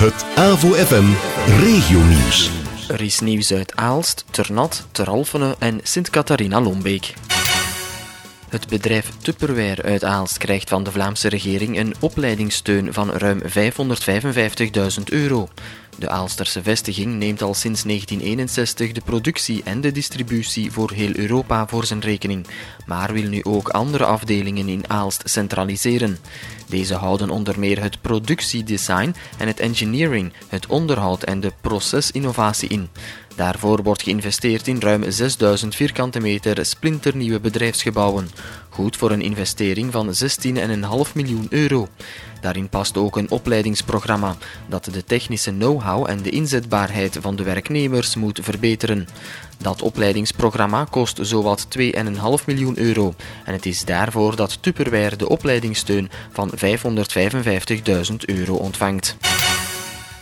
Het AVO FM Regionieuws. Er is nieuws uit Aalst, Ternat, Teralfene en Sint-Catharina-Lombeek. Het bedrijf Tupperware uit Aalst krijgt van de Vlaamse regering een opleidingssteun van ruim 555.000 euro. De Aalsterse vestiging neemt al sinds 1961 de productie en de distributie voor heel Europa voor zijn rekening, maar wil nu ook andere afdelingen in Aalst centraliseren. Deze houden onder meer het productiedesign en het engineering, het onderhoud en de procesinnovatie in. Daarvoor wordt geïnvesteerd in ruim 6000 vierkante meter splinternieuwe bedrijfsgebouwen. Goed voor een investering van 16,5 miljoen euro. Daarin past ook een opleidingsprogramma dat de technische know-how en de inzetbaarheid van de werknemers moet verbeteren. Dat opleidingsprogramma kost zowat 2,5 miljoen euro en het is daarvoor dat Tupperware de opleidingssteun van 555.000 euro ontvangt.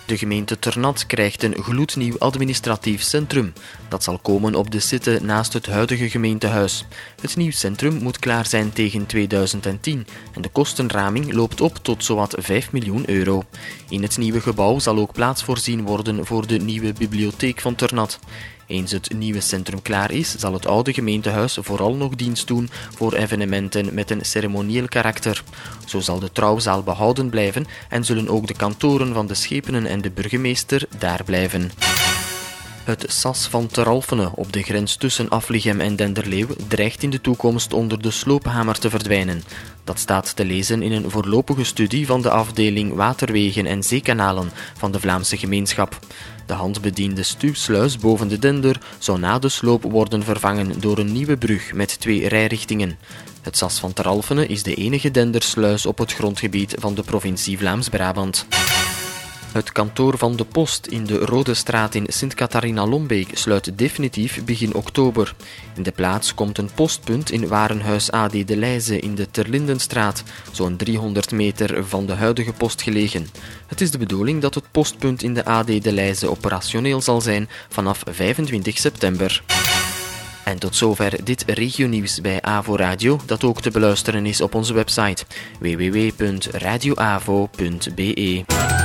De gemeente Ternat krijgt een gloednieuw administratief centrum. Dat zal komen op de Sitte naast het huidige gemeentehuis. Het nieuw centrum moet klaar zijn tegen 2010 en de kostenraming loopt op tot zowat 5 miljoen euro. In het nieuwe gebouw zal ook plaats voorzien worden voor de nieuwe bibliotheek van Ternat. Eens het nieuwe centrum klaar is, zal het oude gemeentehuis vooral nog dienst doen voor evenementen met een ceremonieel karakter. Zo zal de trouwzaal behouden blijven en zullen ook de kantoren van de schepenen en de burgemeester daar blijven. Het SAS van Teralfene op de grens tussen Afligem en Denderleeuw dreigt in de toekomst onder de sloophamer te verdwijnen. Dat staat te lezen in een voorlopige studie van de afdeling Waterwegen en Zeekanalen van de Vlaamse gemeenschap. De handbediende stuwsluis boven de Dender zou na de sloop worden vervangen door een nieuwe brug met twee rijrichtingen. Het SAS van Teralfene is de enige dendersluis op het grondgebied van de provincie Vlaams-Brabant. Het kantoor van de Post in de Rode Straat in Sint-Catharina-Lombeek sluit definitief begin oktober. In de plaats komt een postpunt in Warenhuis AD de Leize in de Terlindenstraat, zo'n 300 meter van de huidige post gelegen. Het is de bedoeling dat het postpunt in de AD de Leize operationeel zal zijn vanaf 25 september. En tot zover dit regionieuws bij Avo Radio, dat ook te beluisteren is op onze website www.radioavo.be.